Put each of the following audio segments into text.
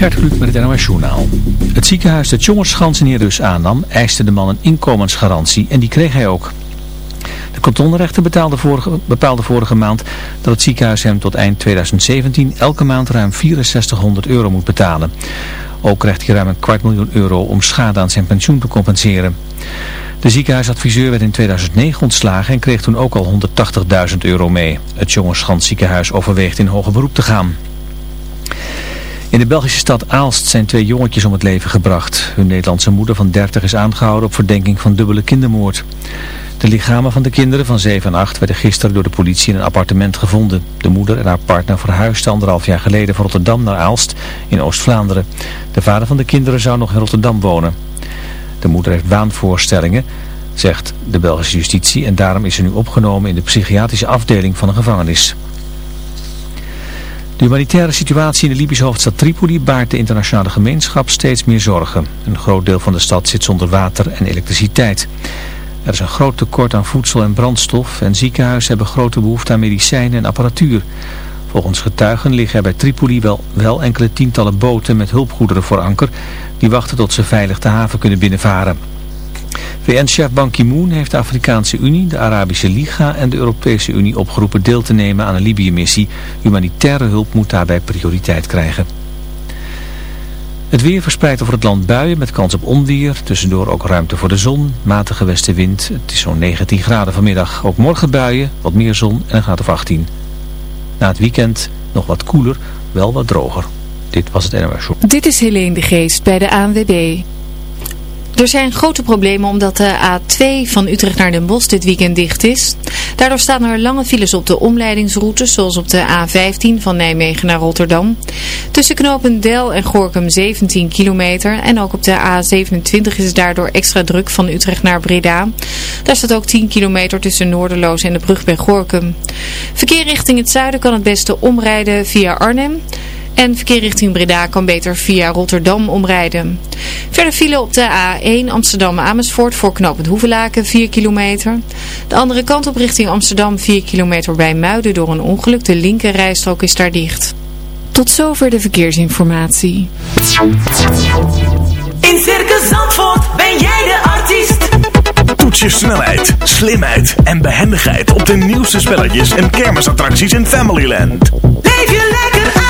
Gert Kluk met het NOS. Het ziekenhuis dat Jongerschans in Heerus aannam, eiste de man een inkomensgarantie en die kreeg hij ook. De kantonrechter vorige, bepaalde vorige maand dat het ziekenhuis hem tot eind 2017 elke maand ruim 6400 euro moet betalen. Ook krijgt hij ruim een kwart miljoen euro om schade aan zijn pensioen te compenseren. De ziekenhuisadviseur werd in 2009 ontslagen en kreeg toen ook al 180.000 euro mee. Het Jongerschans ziekenhuis overweegt in hoger beroep te gaan. In de Belgische stad Aalst zijn twee jongetjes om het leven gebracht. Hun Nederlandse moeder van 30 is aangehouden op verdenking van dubbele kindermoord. De lichamen van de kinderen van 7 en 8 werden gisteren door de politie in een appartement gevonden. De moeder en haar partner verhuisden anderhalf jaar geleden van Rotterdam naar Aalst in Oost-Vlaanderen. De vader van de kinderen zou nog in Rotterdam wonen. De moeder heeft waanvoorstellingen, zegt de Belgische justitie, en daarom is ze nu opgenomen in de psychiatrische afdeling van een gevangenis. De humanitaire situatie in de Libische hoofdstad Tripoli baart de internationale gemeenschap steeds meer zorgen. Een groot deel van de stad zit zonder water en elektriciteit. Er is een groot tekort aan voedsel en brandstof en ziekenhuizen hebben grote behoefte aan medicijnen en apparatuur. Volgens getuigen liggen er bij Tripoli wel, wel enkele tientallen boten met hulpgoederen voor anker die wachten tot ze veilig de haven kunnen binnenvaren. VN-chef Ban Ki-moon heeft de Afrikaanse Unie, de Arabische Liga en de Europese Unie opgeroepen deel te nemen aan een Libië-missie. Humanitaire hulp moet daarbij prioriteit krijgen. Het weer verspreidt over het land buien met kans op onweer. Tussendoor ook ruimte voor de zon, matige westenwind. Het is zo'n 19 graden vanmiddag. Ook morgen buien, wat meer zon en een graad of 18. Na het weekend nog wat koeler, wel wat droger. Dit was het NOS. Dit is Helene de Geest bij de ANWB. Er zijn grote problemen omdat de A2 van Utrecht naar Den Bosch dit weekend dicht is. Daardoor staan er lange files op de omleidingsroutes, zoals op de A15 van Nijmegen naar Rotterdam. Tussen knopen Del en Gorkum 17 kilometer en ook op de A27 is het daardoor extra druk van Utrecht naar Breda. Daar staat ook 10 kilometer tussen Noorderloos en de brug bij Gorkum. Verkeer richting het zuiden kan het beste omrijden via Arnhem. En verkeer richting Breda kan beter via Rotterdam omrijden. Verder vielen op de A1 Amsterdam-Amersfoort voor knooppunt Hoevelaken 4 kilometer. De andere kant op richting Amsterdam 4 kilometer bij Muiden door een ongeluk. De linker rijstrook is daar dicht. Tot zover de verkeersinformatie. In Circus Zandvoort ben jij de artiest. Toets je snelheid, slimheid en behendigheid op de nieuwste spelletjes en kermisattracties in Familyland. Leef je lekker uit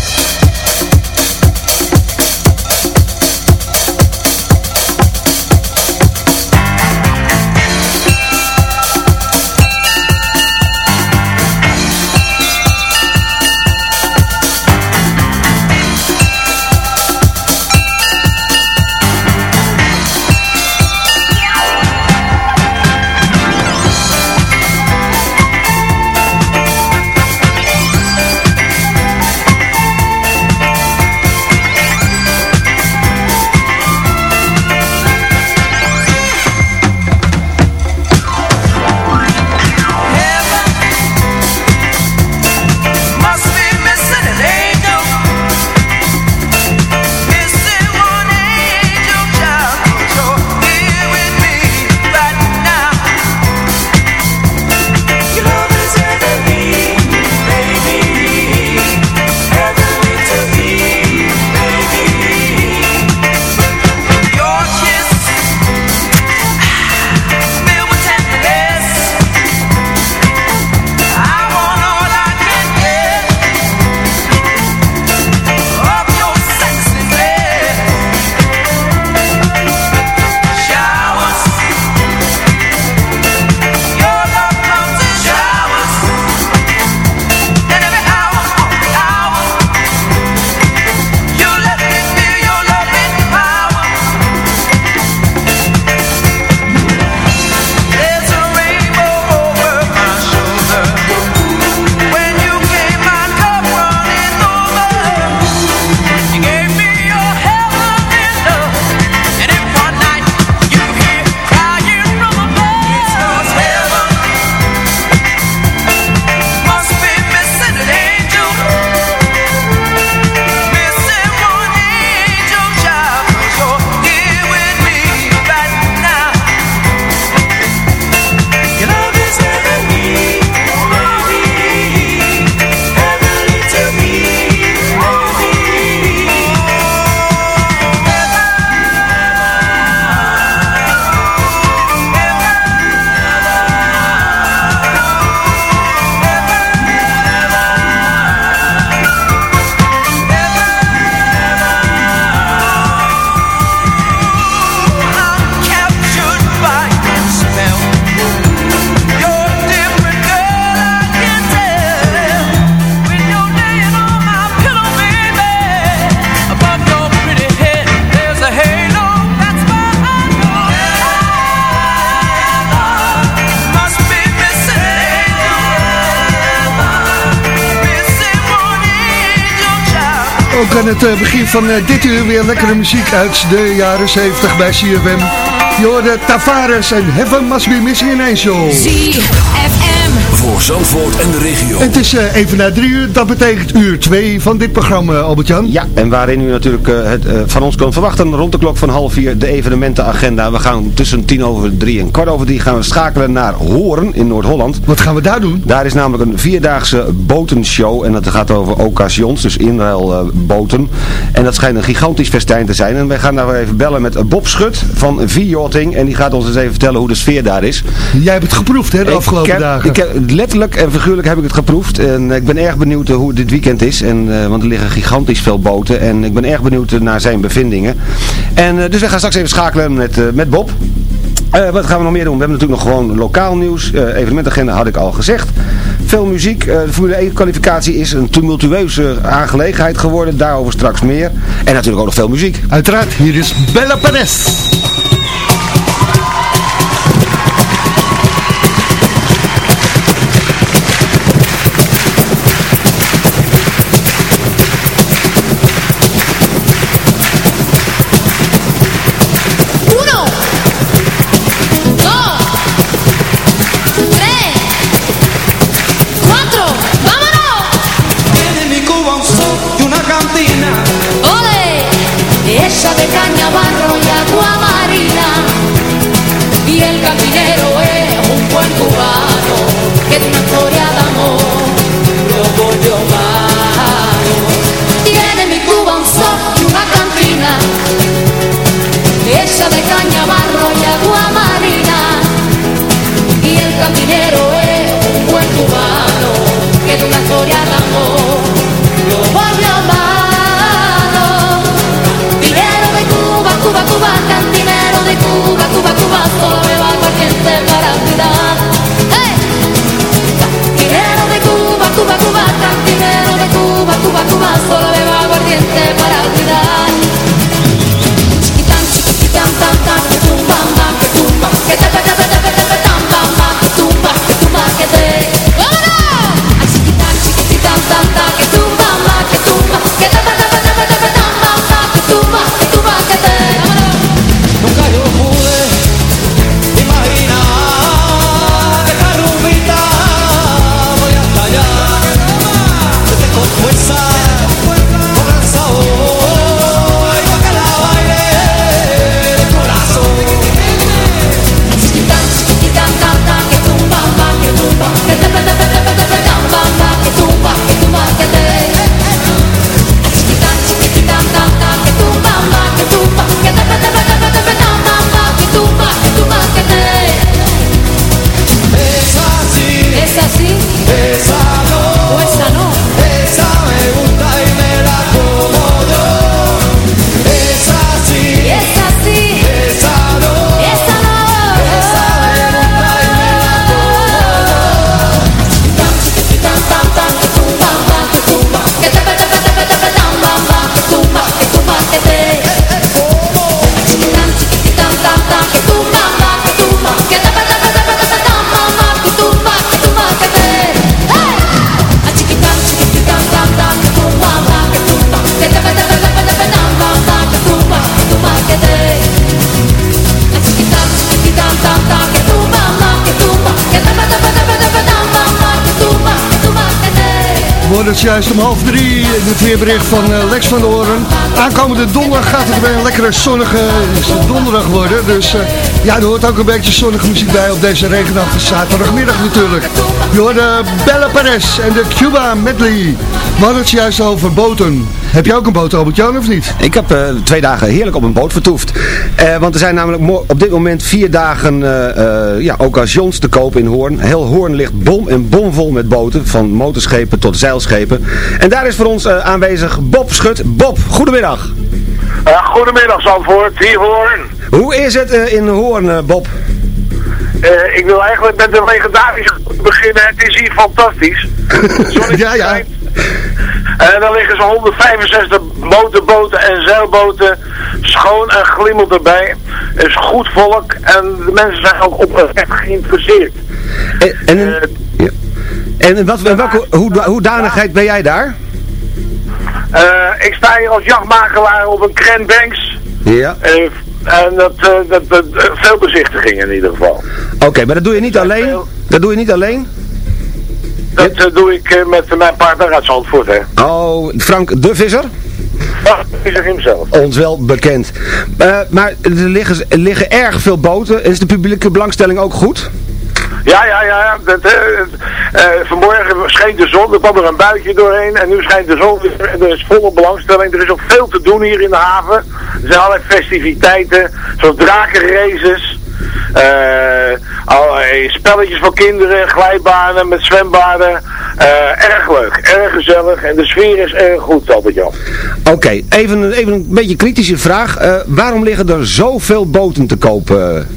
Ook aan het eh, begin van eh, dit uur weer lekkere muziek uit de jaren 70 bij CFM. Je hoorde Tavares en Heaven Must Be Missing an Angel. Voor Zandvoort en de regio. Het is eh, even na drie uur, dat betekent uur twee van dit programma, Albert-Jan. Ja, en waarin u natuurlijk eh, het, eh, van ons kunt verwachten rond de klok van half vier de evenementenagenda. We gaan tussen tien over drie en kwart over drie gaan we schakelen naar Hoorn in Noord-Holland. Wat gaan we daar doen? Daar is namelijk een vierdaagse botenshow en dat gaat over occasions, dus inruilboten. en dat schijnt een gigantisch festijn te zijn. En wij gaan daar even bellen met Bob Schut van V-Yachting en die gaat ons eens even vertellen hoe de sfeer daar is. Jij hebt het geproefd, hè, de Ik afgelopen heb- dagen. Ik heb, letterlijk en figuurlijk heb ik het geproefd. En ik ben erg benieuwd eh, hoe dit weekend is. En, eh, want er liggen gigantisch veel boten. En ik ben erg benieuwd eh, naar zijn bevindingen. En, eh, dus we gaan straks even schakelen met, eh, met Bob. Eh, wat gaan we nog meer doen? We hebben natuurlijk nog gewoon lokaal nieuws. Eh evenementagenda had ik al gezegd. Veel muziek. Eh, de Formule 1 kwalificatie is een tumultueuze aangelegenheid geworden. Daarover straks meer. En natuurlijk ook nog veel muziek. Uiteraard, hier is Bella Perez. De caña, barro y agua marina. Y el cantinero es un buen cubano que de wordt het juist om half drie het weerbericht van eh, Lex van Hoorn. Aankomende donderdag gaat het weer een lekkere zonnige donderdag worden. Dus eh, ja, er hoort ook een beetje zonnige muziek bij op deze regenachtige zaterdagmiddag natuurlijk. Je hoorde Bella Perez en de Cuba Medley. We het juist over boten. Heb je ook een boot, Albert-Jan, of niet? Ik heb eh, twee dagen heerlijk op een boot vertoefd. Eh, want er zijn namelijk op dit moment vier dagen eh, ja, occasions te koop in Hoorn. Heel Hoorn ligt bom en bomvol met boten, van motorschepen tot zeilschepen. En daar is voor ons aanwezig Bob Schut. Bob, goedemiddag. Goedemiddag Zandvoort, hier Hoorn. Hoe is het in Hoorn, Bob? Ik wil eigenlijk met de legendarische beginnen. Het is hier fantastisch. ja, ja. En dan liggen zo'n 165 motorboten en zeilboten. Schoon en glimmend erbij. Er is goed volk en de mensen zijn ook oprecht geïnteresseerd. En, en, in- ja. en wat, in welke hoe, hoedanigheid ben jij daar? Eh, ik sta hier als jachtmakelaar op een Grand Banks. Ja. Eh, en dat, eh, dat, dat, eh, veel bezichtigingen in ieder geval. Oké, maar dat doe je niet alleen? Dat doe je niet alleen? Dat eh, doe ik eh, met mijn partner uit Zandvoort, hè. Oh, Frank de Visser? Ja, is er hemzelf. Ons wel bekend. Eh, maar er liggen, er liggen erg veel boten. Is de publieke belangstelling ook goed? Ja, ja, ja. Dat, vanmorgen scheen de zon, er kwam er een buitje doorheen en nu schijnt de zon weer er is volle belangstelling. Er is ook veel te doen hier in de haven. Er zijn allerlei festiviteiten, zoals drakenraces, allerlei spelletjes voor kinderen, glijbanen met zwembaden. Eh, erg leuk, erg gezellig en de sfeer is erg goed, Albert Jan. Oké, even, een- even een beetje kritische vraag. Eh, waarom liggen er zoveel boten te kopen?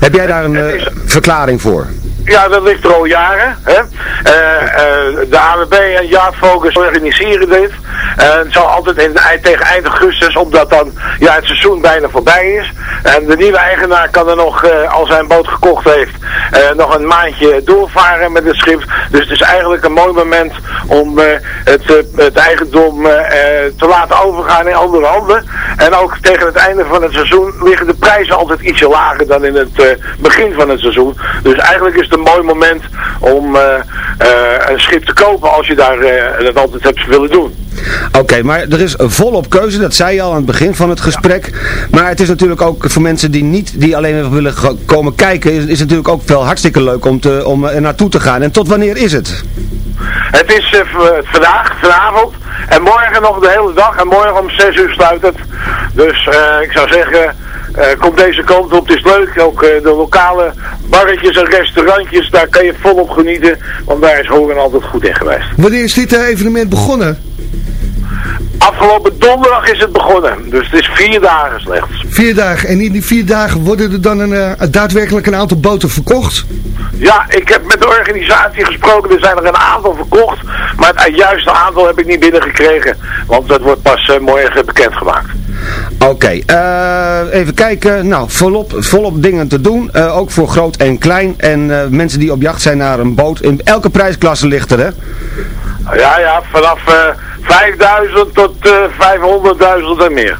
Heb jij daar een eh, verklaring voor? Ja, dat ligt er al jaren. Hè? Eh, eh, de AWB en Jaapfocus organiseren dit. En het zal altijd in, tegen eind augustus, omdat dan ja, het seizoen bijna voorbij is. En de nieuwe eigenaar kan er nog, eh, als hij een boot gekocht heeft, eh, nog een maandje doorvaren met het schip. Dus het is eigenlijk een mooi moment om eh, het, eh, het eigendom eh, eh, te laten overgaan in andere handen. En ook tegen het einde van het seizoen liggen de prijzen altijd ietsje lager dan in het eh, begin van het seizoen. Dus eigenlijk is het een mooi moment om eh, eh, een schip te kopen als je daar eh, dat altijd hebt willen doen. Oké, maar er is volop keuze, dat zei je al aan het begin van het gesprek. Maar het is natuurlijk ook voor mensen die niet, die alleen even willen komen kijken, is, is het natuurlijk ook wel hartstikke leuk om, te, om er naartoe te gaan. En tot wanneer is het? Het is vandaag, vanavond en morgen nog de hele dag. En morgen om 6 uur sluit het. Dus ik zou zeggen, kom deze kant op. Het is leuk. Ook eh, de lokale barretjes en restaurantjes, daar kan je volop genieten. Want daar is Horen altijd goed in geweest. Wanneer is dit eh, evenement begonnen? Afgelopen donderdag is het begonnen. Dus het is vier dagen slechts. Vier dagen. En in die vier dagen worden er dan een, eh, daadwerkelijk een aantal boten verkocht? Ja, ik heb met de organisatie gesproken. Er zijn er een aantal verkocht. Maar het juiste aantal heb ik niet binnengekregen. Want dat wordt pas eh, morgen bekendgemaakt. Oké, eh, even kijken. Nou, volop, volop dingen te doen. eh, ook voor groot en klein. En eh, mensen die op jacht zijn naar een boot. In elke prijsklasse ligt er, hè? Ja, ja, vanaf eh 5000 tot eh 500.000 en meer.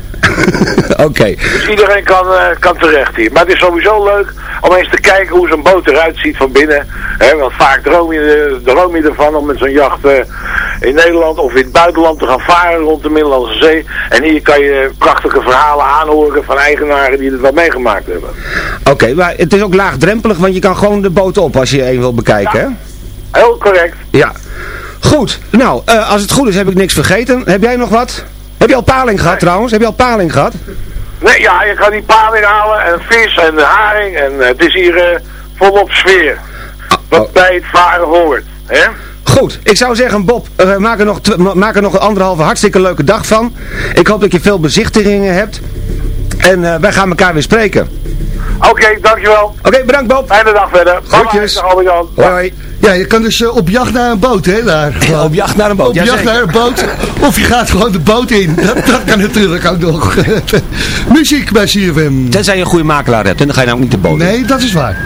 Oké. Dus iedereen kan, eh, kan terecht hier. Maar het is sowieso leuk om eens te kijken hoe zo'n boot eruit ziet van binnen. Hè, want vaak droom je, eh, droom je ervan om met zo'n jacht eh, in Nederland of in het buitenland te gaan varen rond de Middellandse Zee. En hier kan je prachtige verhalen aanhoren van eigenaren die het wel meegemaakt hebben. Oké, maar het is ook laagdrempelig, want je kan gewoon de boot op als je één wil bekijken, hè? Heel correct. Ja. Goed, nou, als het goed is heb ik niks vergeten. Heb jij nog wat? Heb je al paling gehad trouwens? Heb je al paling gehad? Nee, ja, je kan die paling halen en vis en haring en eh, het is hier eh, volop sfeer. Wat bij het varen hoort. Hè? Goed, ik zou zeggen Bob, eh, maak, er nog maak er nog een anderhalve hartstikke leuke dag van. Ik hoop dat je veel bezichtigingen hebt. En wij gaan elkaar weer spreken. Oké, dankjewel. Oké, bedankt Bob. Fijne dag verder. Bye bye, Groetjes. dag Albert-Jan. Hoi. Ja, je kan dus eh, op jacht naar een boot, hè, daar. Gewoon. Op jacht naar een boot, Op ja, jacht naar een boot. Of je gaat gewoon de boot in. Dat, dat kan natuurlijk ook nog. Muziek bij CFM. Tenzij je een goede makelaar hebt en dan ga je nou niet de boot in. Nee, dat is waar.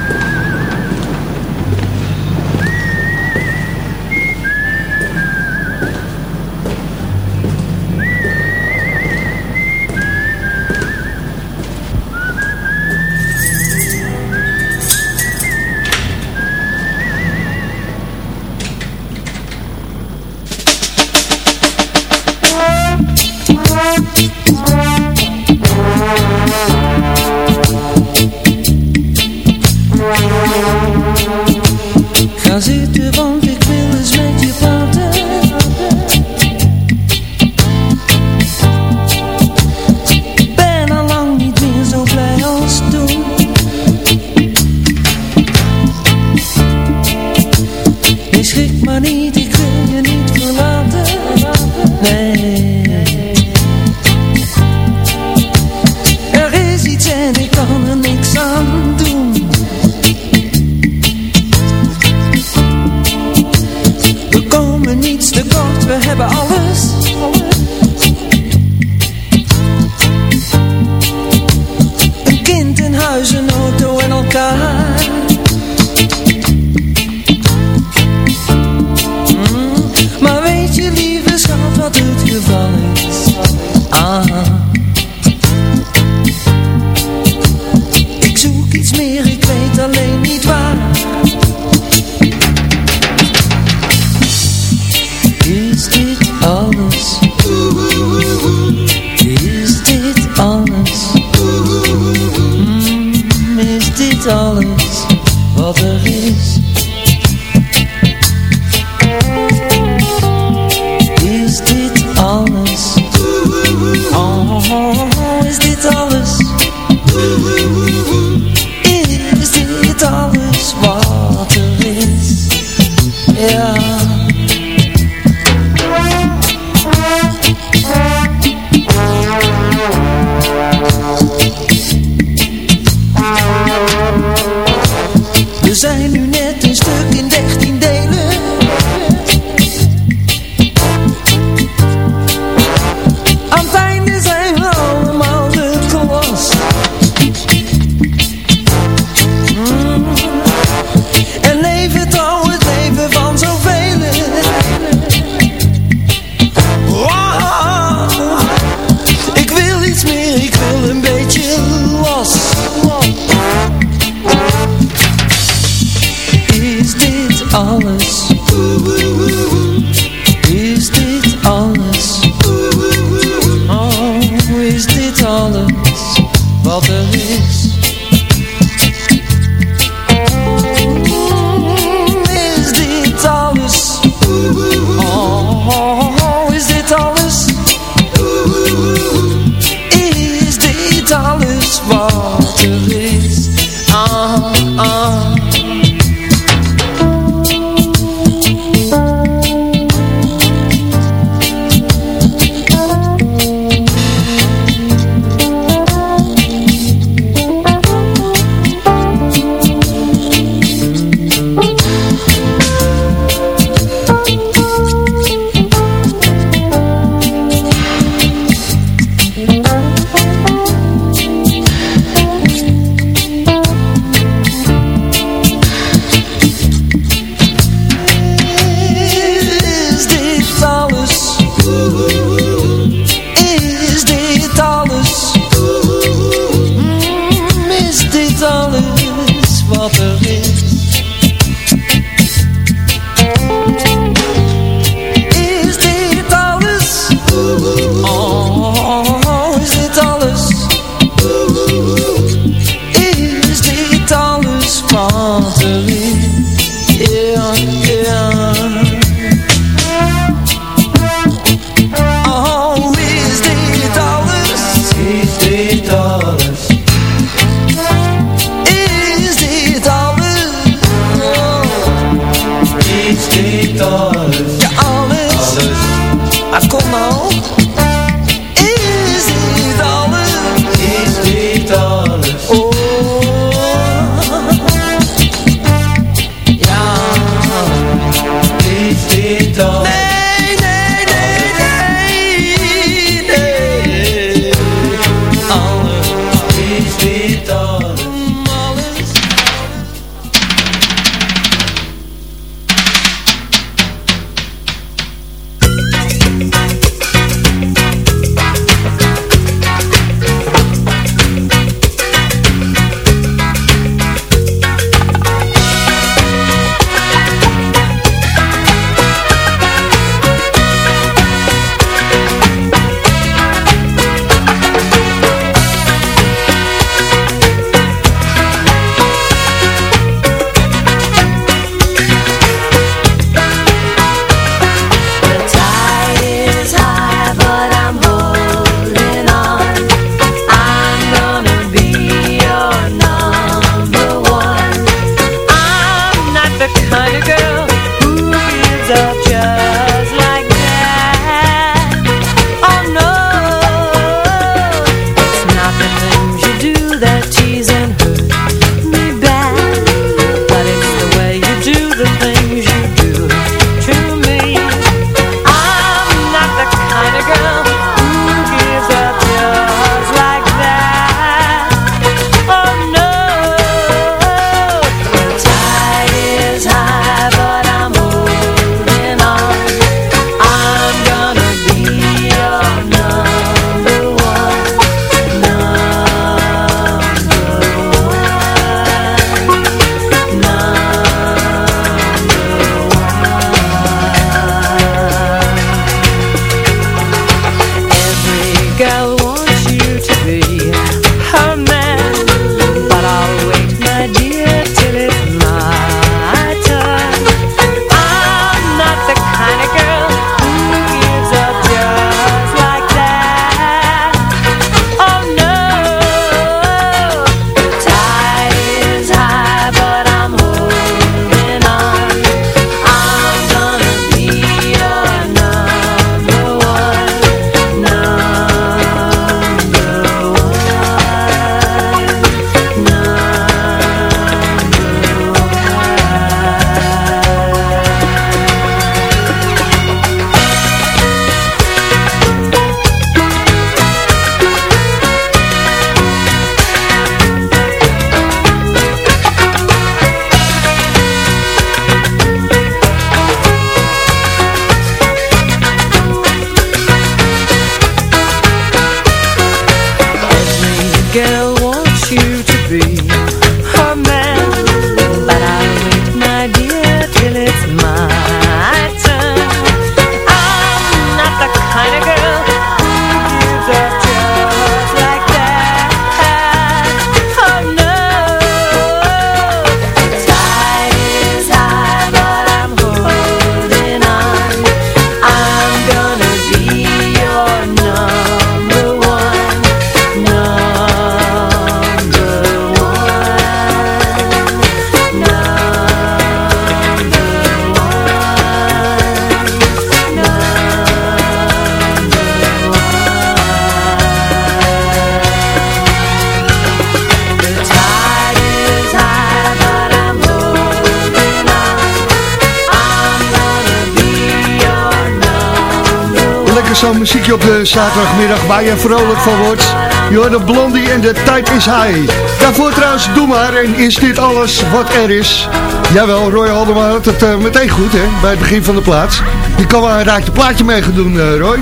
Zo'n muziekje op de zaterdagmiddag waar je vrolijk van wordt. Je hoort de Blondie en de tijd is high. Daarvoor trouwens, doe maar. En is dit alles wat er is? Jawel, Roy Haldeman had het uh, meteen goed hè, bij het begin van de plaats. Je kan wel een raakje plaatje mee gaan doen, uh, Roy.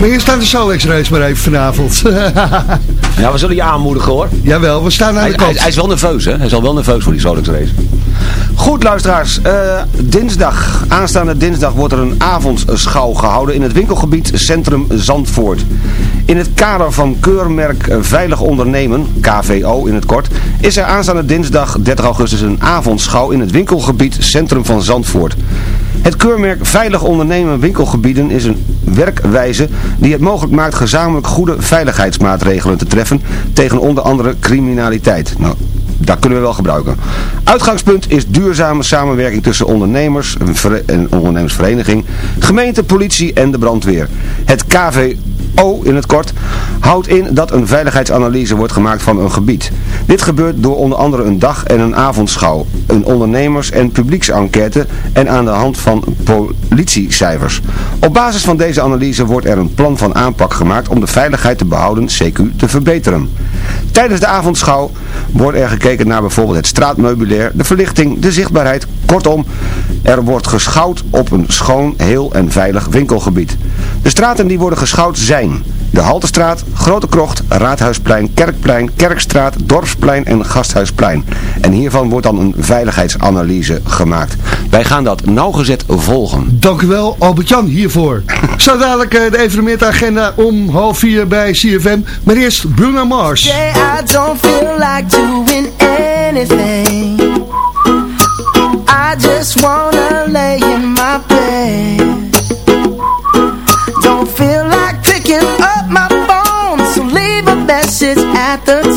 Maar hier staat de Solex race maar even vanavond. ja, we zullen je aanmoedigen hoor. Jawel, we staan aan hij, de kant. Hij, hij, is wel nerveus hè, hij is al wel nerveus voor die Solex race. Goed luisteraars, uh, dinsdag, aanstaande dinsdag wordt er een avondschouw gehouden in het winkelgebied Centrum Zandvoort. In het kader van keurmerk Veilig Ondernemen, KVO in het kort, is er aanstaande dinsdag 30 augustus een avondschouw in het winkelgebied Centrum van Zandvoort. Het keurmerk Veilig Ondernemen Winkelgebieden is een werkwijze die het mogelijk maakt gezamenlijk goede veiligheidsmaatregelen te treffen tegen onder andere criminaliteit. Nou, dat kunnen we wel gebruiken. Uitgangspunt is duurzame samenwerking tussen ondernemers, een ondernemersvereniging, gemeente, politie en de brandweer. Het KVO in het kort houdt in dat een veiligheidsanalyse wordt gemaakt van een gebied. Dit gebeurt door onder andere een dag- en een avondschouw, een ondernemers- en publieksenquête en aan de hand van politiecijfers. Op basis van deze analyse wordt er een plan van aanpak gemaakt om de veiligheid te behouden, CQ te verbeteren. Tijdens de avondschouw wordt er gekeken naar bijvoorbeeld het straatmeubilair, de verlichting, de zichtbaarheid. Kortom, er wordt geschouwd op een schoon, heel en veilig winkelgebied. De straten die worden geschouwd zijn de Haltestraat, Grote Krocht, Raadhuisplein, Kerkplein, Kerkstraat, Dorpsplein en Gasthuisplein. En hiervan wordt dan een veiligheidsanalyse gemaakt. Wij gaan dat nauwgezet volgen. Dank u wel Albert-Jan hiervoor. Zo dadelijk de evenementagenda om half vier bij CFM. Maar eerst Bruno Mars. Yeah, I don't feel like doing anything. I just wanna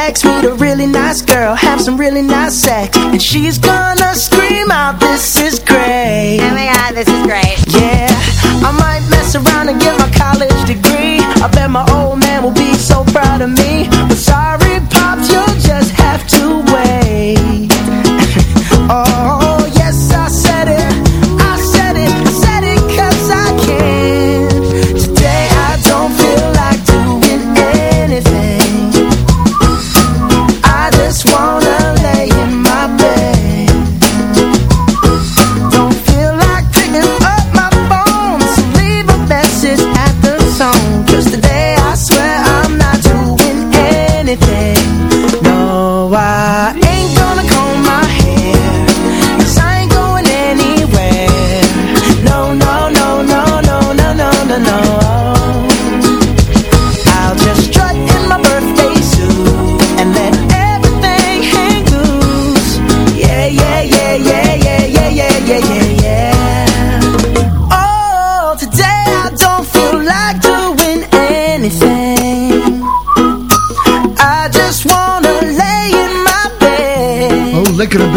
P90X, meet a really nice girl, have some really nice sex, and she's gonna scream out,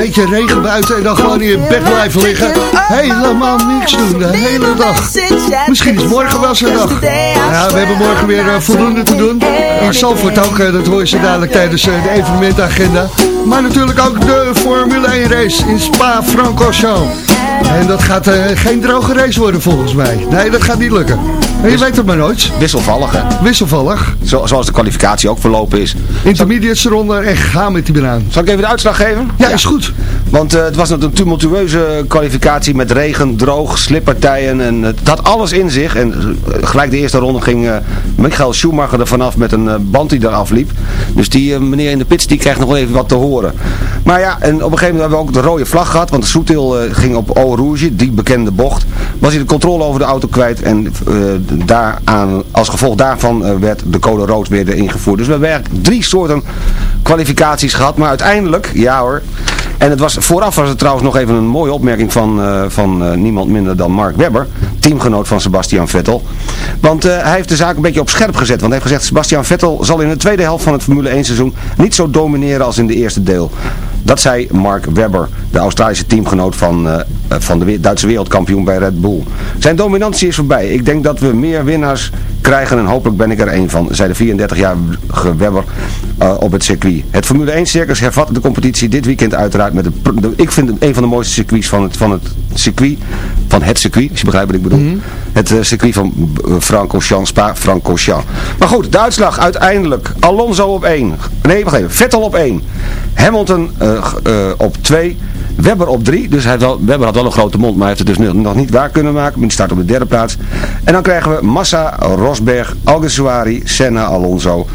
beetje regen buiten en dan gewoon in je bed blijven liggen. Helemaal niks doen de hele dag. Misschien is morgen wel zo'n dag. Ja, we hebben morgen weer eh, voldoende te doen. In Zalvoort ook, eh, dat hoor je ze dadelijk tijdens eh, de evenementagenda. Maar natuurlijk ook de Formule 1 race in Spa-Francorchamps. En dat gaat geen droge race worden volgens mij. Nee, dat gaat niet lukken. Je weet het maar nooit. Wisselvallig, hè? Wisselvallig. Zo, zoals de kwalificatie ook verlopen is. Intermediates eronder en ga met die banaan. Zal ik even de uitslag geven? Ja, is goed. Want eh, het was een tumultueuze kwalificatie met regen, droog, slippartijen. En het had alles in zich. En eh, gelijk de eerste ronde ging uh, Michael Schumacher er vanaf met een band die eraf liep. Dus die meneer in de pits die krijgt nog wel even wat te horen. Maar ja, en op een gegeven moment hebben we ook de rode vlag gehad. Want Soetil ging op Eau Rouge, die bekende bocht. Was hij de controle over de auto kwijt. En daaraan, als gevolg daarvan werd de code rood weer ingevoerd. Dus we hebben eigenlijk drie soorten kwalificaties gehad. Maar uiteindelijk, ja hoor... En het was, vooraf was het trouwens nog even een mooie opmerking van, uh, van uh, niemand minder dan Mark Webber, teamgenoot van Sebastian Vettel. Want uh, hij heeft de zaak een beetje op scherp gezet. Want hij heeft gezegd, Sebastian Vettel zal in de tweede helft van het Formule 1 seizoen niet zo domineren als in de eerste deel. Dat zei Mark Webber, de Australische teamgenoot van, van de Duitse wereldkampioen bij Red Bull. Zijn dominantie is voorbij. Ik denk dat we meer winnaars krijgen en hopelijk ben ik er een van, zei de 34-jarige Webber uh, op het circuit. Het Formule 1 circus hervat de competitie dit weekend uiteraard met de, de, ik vind het een van de mooiste circuits van het, van het circuit, van het circuit, als je begrijpt wat ik bedoel. Mm -hmm. Het uh, circuit van Francorchamps, Spa Francorchamps. Maar goed, de uitslag uiteindelijk. Alonso op 1. Nee, wacht even. Vettel op 1. Hamilton uh, uh, op 2. Webber op 3. Dus hij had wel, Webber had wel een grote mond, maar hij heeft het dus nog niet waar kunnen maken. Maar die start op de derde plaats. En dan krijgen we Massa, Rosberg, Alguersuari, Senna, Alonso,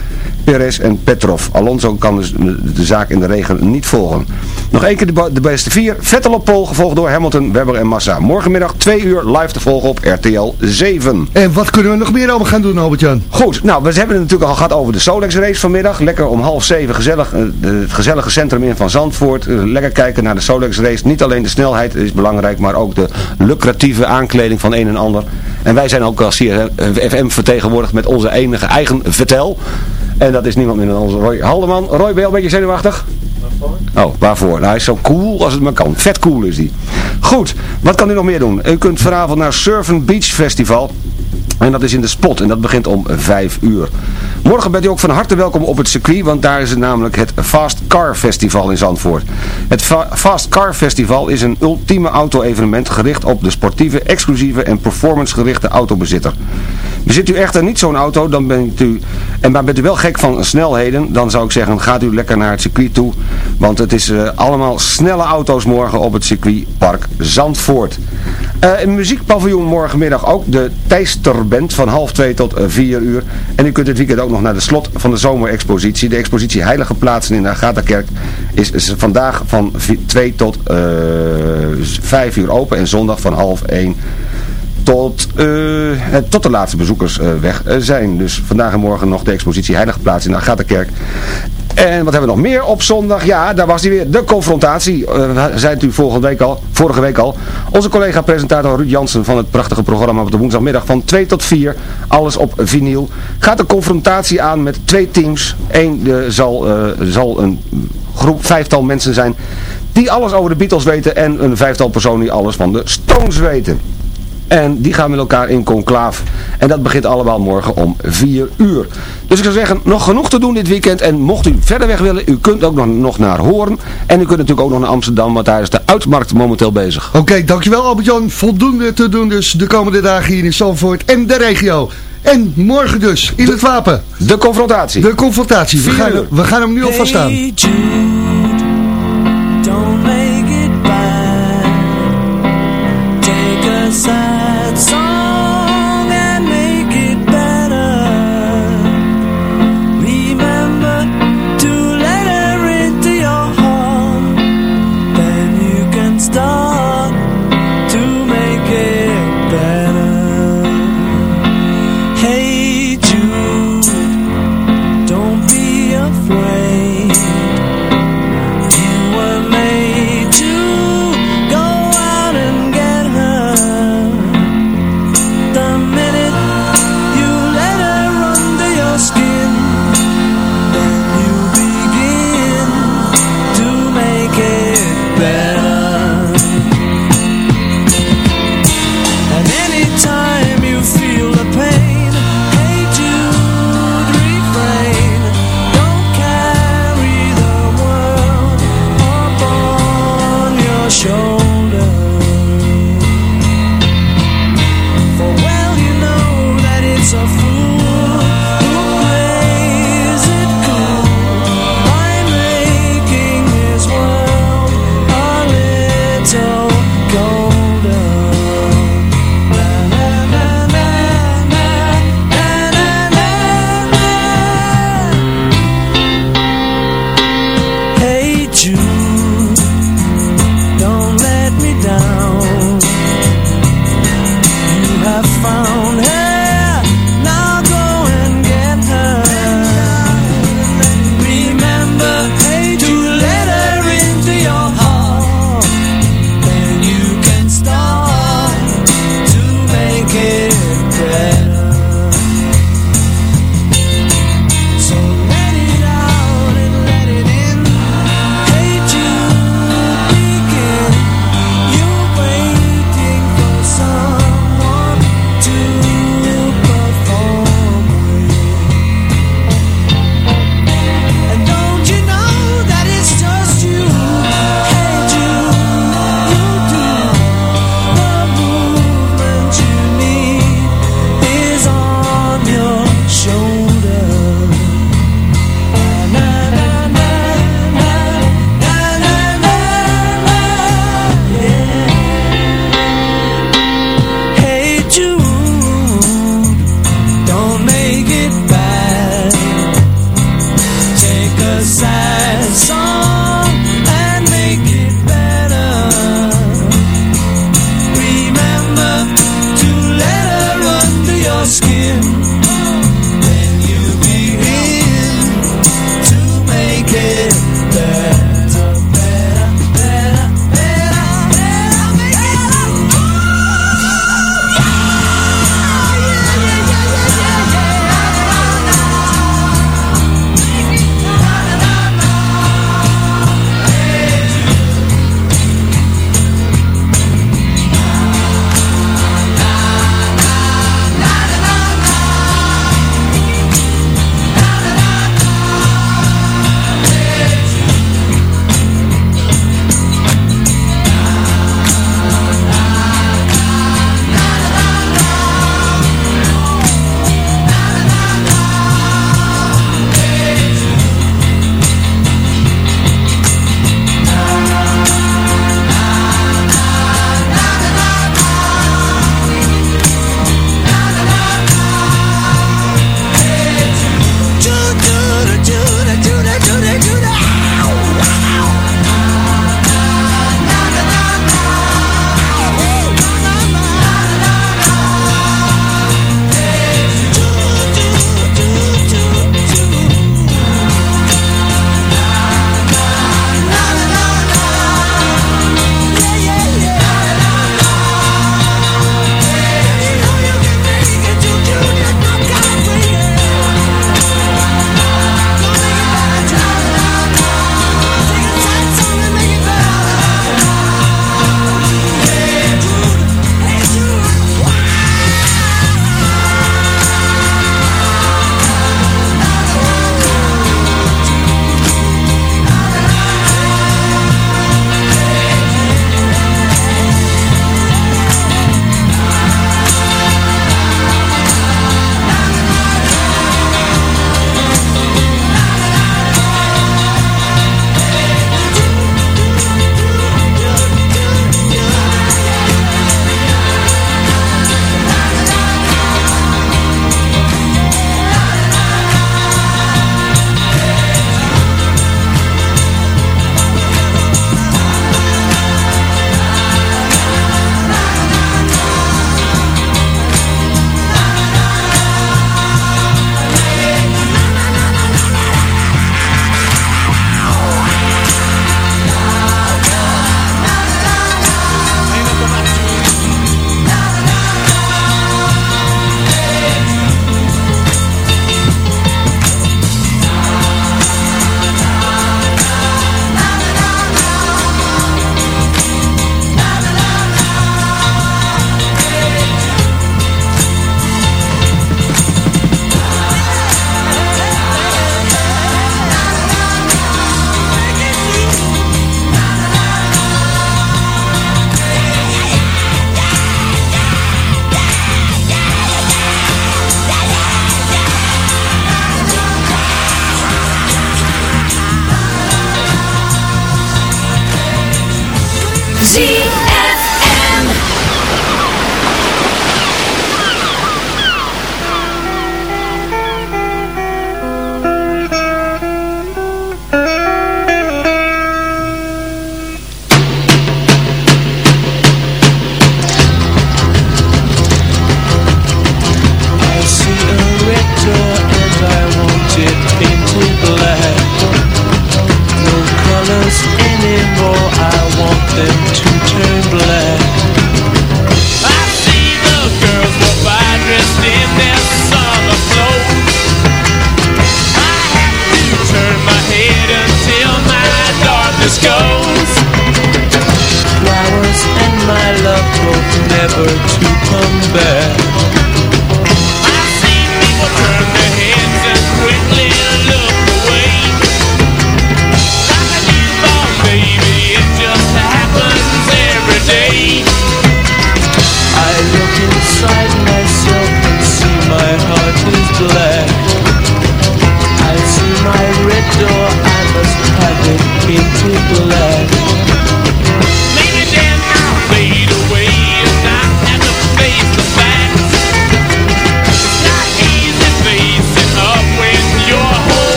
Perez en Petrov. Alonso kan dus de zaak in de regen niet volgen. Nog één keer de, de beste vier. Vettel op pol, gevolgd door Hamilton, Webber en Massa. Morgenmiddag 2 uur live te volgen op RTL 7. En wat kunnen we nog meer over gaan doen, Albert-Jan? Goed, nou, we hebben het natuurlijk al gehad over de Solex race vanmiddag. Lekker om half zeven, gezellig, uh, het gezellige centrum in van Zandvoort. Uh, lekker kijken naar de Solex race. Niet alleen de snelheid is belangrijk, maar ook de lucratieve aankleding van een en ander. En wij zijn ook als CFM vertegenwoordigd met onze enige eigen vertel. En dat is niemand minder dan onze Roy Haldeman. Roy, ben je al een beetje zenuwachtig? Oh, waarvoor? Nou, hij is zo cool als het maar kan. Vet cool is hij. Goed, wat kan u nog meer doen? U kunt vanavond naar Surfen Beach Festival. En dat is in de spot en dat begint om 5 uur. Morgen bent u ook van harte welkom op het circuit, want daar is het namelijk het Fast Car Festival in Zandvoort. Het Fa Fast Car Festival is een ultieme auto-evenement gericht op de sportieve, exclusieve en performance-gerichte autobezitter. Bezit u echter niet zo'n auto, dan bent u, en maar bent u wel gek van snelheden, dan zou ik zeggen, gaat u lekker naar het circuit toe. Want het is uh, allemaal snelle auto's morgen op het circuitpark Zandvoort. Uh, een muziekpaviljoen morgenmiddag ook, de Teisterband van half twee tot uh, vier uur. En u kunt dit weekend ook nog naar de slot van de zomerexpositie. De expositie Heilige Plaatsen in de Agatha-kerk is, is, vandaag van 2 tot uh, 5 uur open en zondag van half 1 tot, uh, tot de laatste bezoekers uh, weg uh, zijn. Dus vandaag en morgen nog de expositie Heilige Plaats in de Agatha-kerk. En wat hebben we nog meer op zondag? Ja, daar was die weer. De confrontatie. Uh, we zeiden u volgende week al, vorige week al. Onze collega-presentator Ruud Jansen van het prachtige programma op de woensdagmiddag van 2 tot 4. Alles op vinyl. Gaat de confrontatie aan met twee teams. Eén zal, zal een groep, vijftal mensen zijn die alles over de Beatles weten. En een vijftal personen die alles van de Stones weten. En die gaan met elkaar in conclaaf. En dat begint allemaal morgen om 4 uur. Dus ik zou zeggen, nog genoeg te doen dit weekend. En mocht u verder weg willen, u kunt ook nog, nog naar Hoorn. En u kunt natuurlijk ook nog naar Amsterdam, want daar is de uitmarkt momenteel bezig. Oké, okay, dankjewel Albert-Jan. Voldoende te doen dus de komende dagen hier in Zandvoort en de regio. En morgen dus, in de, het wapen. De confrontatie. De confrontatie. We gaan, we gaan hem nu alvast aan.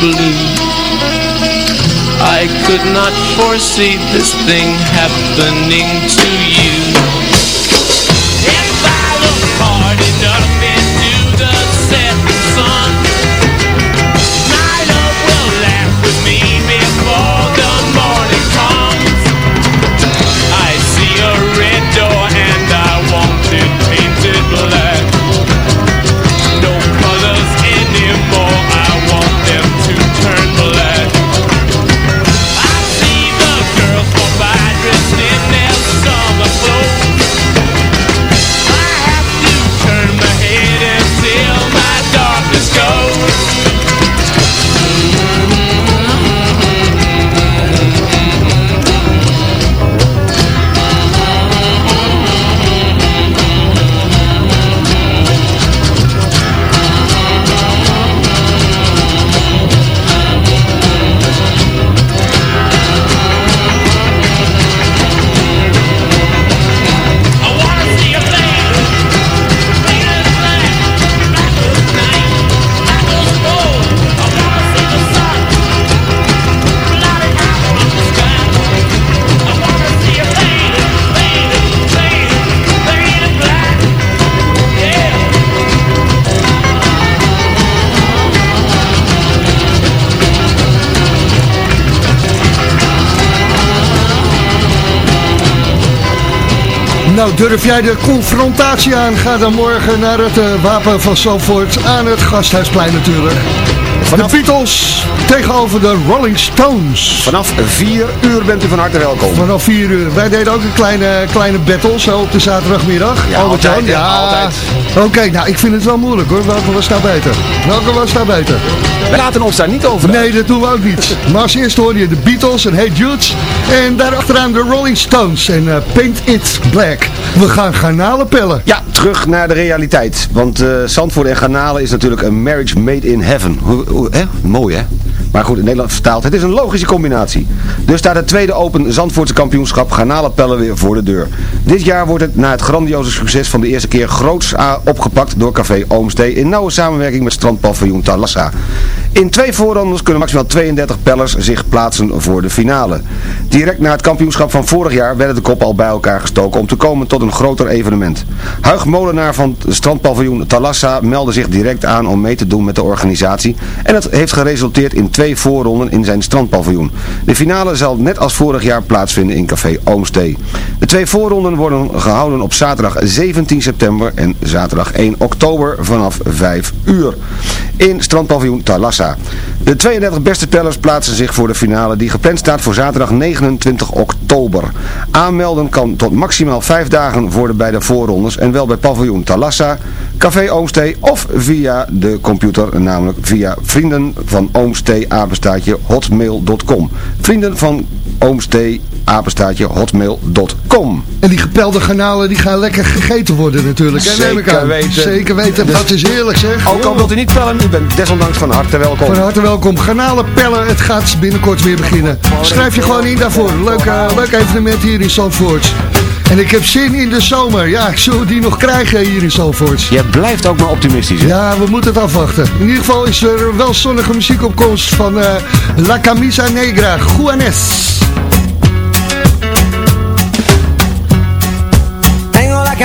Blue. I could not foresee this thing happening to you. If I look hard enough Nou, durf jij de confrontatie aan? Ga dan morgen naar het eh, Wapen van Zandvoort aan het Gasthuisplein natuurlijk. De Beatles tegenover de Rolling Stones. Vanaf 4 uur bent u van harte welkom. Vanaf 4 uur. Wij deden ook een kleine, kleine battle zo op de zaterdagmiddag. Ja, altijd, hè, altijd. Oké, nou ik vind het wel moeilijk hoor. Welke was nou beter? Welke was nou beter? We laten ons daar niet over Nee, dat doen we ook niet. Maar als eerste hoor je de Beatles en Hey Jude. En daarachteraan de Rolling Stones en eh, Paint It Black. We gaan garnalen pellen. Ja, terug naar de realiteit. Want eh Zandvoort en Garnalen is natuurlijk een marriage made in heaven. Hoe, hoe, hè? Mooi hè? Maar goed, in Nederland vertaald. Het is een logische combinatie. Dus staat het tweede Open Zandvoortse kampioenschap garnalenpellen weer voor de deur. Dit jaar wordt het na het grandioze succes van de eerste keer groots a- opgepakt door Café Oomstee in nauwe samenwerking met strandpaviljoen Talassa. In twee voorrondes kunnen maximaal 32 pellers zich plaatsen voor de finale. Direct na het kampioenschap van vorig jaar werden de koppen al bij elkaar gestoken om te komen tot een groter evenement. Huig Molenaar van het strandpaviljoen Talassa meldde zich direct aan om mee te doen met de organisatie en dat heeft geresulteerd in twee voorronden in zijn strandpaviljoen. De finale zal net als vorig jaar plaatsvinden in Café Oomstee. De twee voorronden worden gehouden op zaterdag 17 september en zaterdag 1 oktober vanaf 5 uur in strandpaviljoen Talassa. De 32 beste pellers plaatsen zich voor de finale die gepland staat voor zaterdag 29 oktober. Aanmelden kan tot maximaal 5 dagen voor de beide voorrondes en wel bij paviljoen Talassa, Café Oomstee of via de computer, namelijk via vrienden van Oomstee hotmail.com. Vrienden van Oomstee apenstaatje hotmail.com. En die gepelde garnalen die gaan lekker gegeten worden natuurlijk. hè, neem ik Zeker aan. weten. Zeker weten. Dus- dat is heerlijk zeg. Ook al wilt u niet pellen, u bent desondanks van harte welkom. Van harte welkom. Garnalen pellen. Het gaat binnenkort weer beginnen. Schrijf je gewoon in daarvoor. Leuk, eh, leuk evenement hier in Zandvoort. En ik heb zin in de zomer. Ja, zullen we die nog krijgen hier in Zandvoort? Je blijft ook maar optimistisch. Hè? Ja, we moeten het afwachten. In ieder geval is er wel zonnige muziek op komst van eh, La Camisa Negra, Juanes.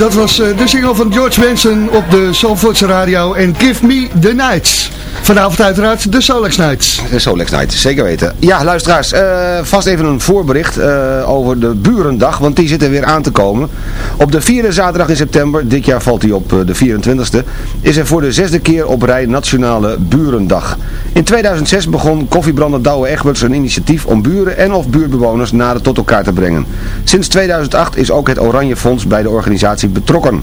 Dat was eh, de single van George Benson op de Zandvoortse radio en Give Me The Nights. Vanavond uiteraard de Solex Nights. De Solex Night, zeker weten. Ja, luisteraars, eh, vast even een voorbericht eh, over de Burendag, want die zit er weer aan te komen. Op de vierde zaterdag in september, dit jaar valt die op de 24e, is er voor de zesde keer op rij Nationale Burendag. In 2006 begon koffiebrander Douwe Egberts een initiatief om buren en of buurtbewoners nader tot elkaar te brengen. Sinds 2008 is ook het Oranje Fonds bij de organisatie betrokken.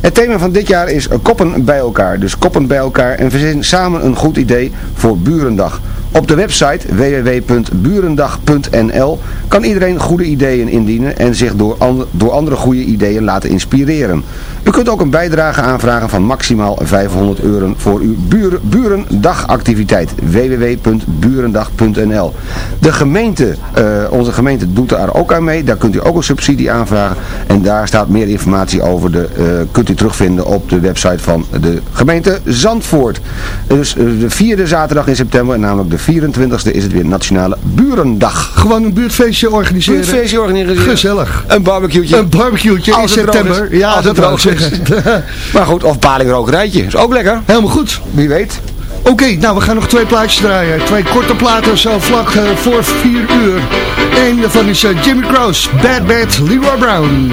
Het thema van dit jaar is koppen bij elkaar, dus koppen bij elkaar en verzin samen een goed idee voor Burendag. Op de website www.burendag.nl kan iedereen goede ideeën indienen en zich door, door andere goede ideeën laten inspireren. U kunt ook een bijdrage aanvragen van maximaal 500 euro voor uw buren, burendagactiviteit. www.burendag.nl De gemeente, eh, onze gemeente doet daar ook aan mee. Daar kunt u ook een subsidie aanvragen. En daar staat meer informatie over. De, eh, kunt u terugvinden op de website van de gemeente Zandvoort. Dus eh, de vierde zaterdag in september, en namelijk de 24e, is het weer Nationale Burendag. Gewoon een buurtfeestje organiseren. Buurtfeestje organiseren. Gezellig. Een barbecue'tje. Een barbecue'tje in september. Ja, dat wou ik zeggen. Maar goed, of palingrokerijtje. Is ook lekker. Helemaal goed. Wie weet. Oké, nou we gaan nog twee plaatjes draaien. Twee korte platen zo vlak eh, voor vier uur. Eén daarvan is eh, Jimmy Cross, Bad Bad, Leroy Brown.